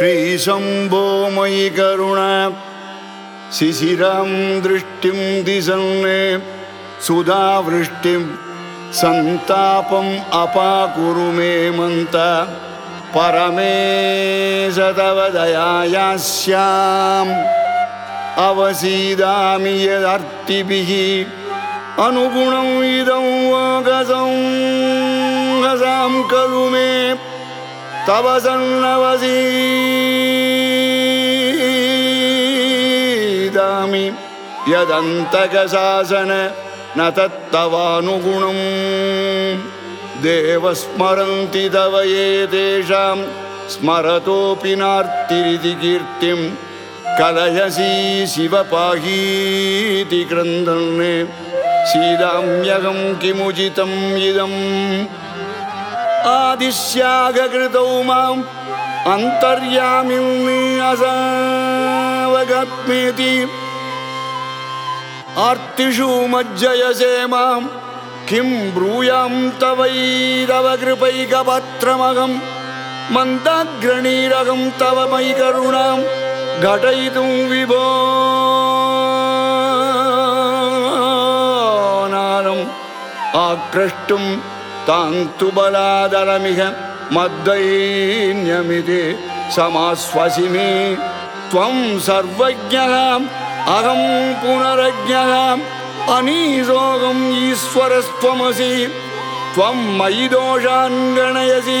श्रीशम्भो मयि करुणा। शिशिरां दृष्टिं दिशन्ने सुधावृष्टिं सन्तापम् अपाकुरु मे मन्त। परमे तव दयायास्याम्। अवसीदामि यदर्तिभिः। अनुगुणम् इदं गजं गजां खलु मे तव सन्नवसीदामि यदन्तकशासन न तत्तवानुगुणम् देवस्मरन्ति तव ये तेषां स्मरतोऽपि नार्तिरिति कीर्तिं कलयसि शिवपाहीति क्रन्दन्ने सीदाम्यहं किमुचितम् इदम् आदिश्यागकृतौ माम् अन्तर्यामिन्नि असावगत्मेति आर्तिषु मज्जयसे मां किं ब्रूयां तवैरव कृपैकपत्रमहं मन्दाग्रणीरहं तव मयि करुणां घटयितुं विभो नारम् ತಾಂತು ಬಲಾದರಮಿಹ ಮದ್ದೈನ್ಯಮಿದೆ ಸಮಾಸ್ವಸಿ ಮೇ ತ್ವಂ ಸರ್ವಜ್ಞ ಅಹಂ ಪುನರಜ್ಞ ಅನೀಸೋಗಂ ಈಶ್ವರಸ್ತ್ವಮಸಿ ತ್ವಂ ಮಯಿ ದೋಷಾನ್ ಗಣಯಸಿ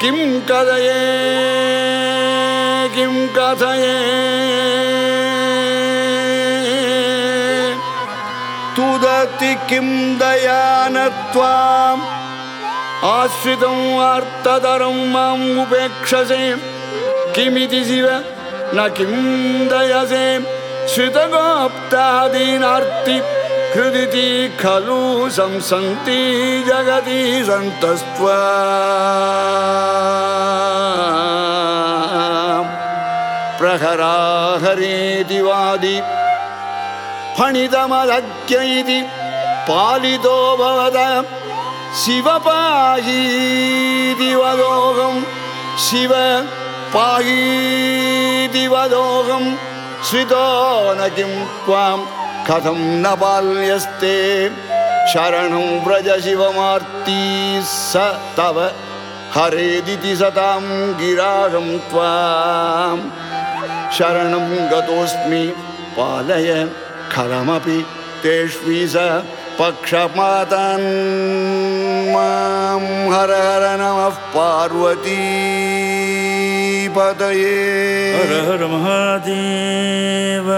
ಕಿಂ ಕದಯೇ ಕಿಂ ಕಥಯೇ ತುದತಿ ಕಿಂ ದಯಾನ ತ್ವಾಂ त्वाम् आश्रितं वार्ततरं माम् उपेक्षसे। किमिति शिव? न किं दयसे। श्रितगोप्तादीनार्ति हृदिति खलु संसन्ति जगति सन्तस्त्वा। प्रहराहरेति वादि फणितमदज्ञ इति पालितो भवत शिवपाहीति वदोऽहं शिव पाहीति वदोऽहं श्रितो न किं त्वां कथं न बाल्यस्ते शरणं व्रज शिवमार्ती स तव हरेदिति सतां गिराहं त्वाम् शरणं गतोऽस्मि पालय खलमपि तेष्वि स पक्षपातान् हर हर नमः पार्वती पतये। हर हर महादेव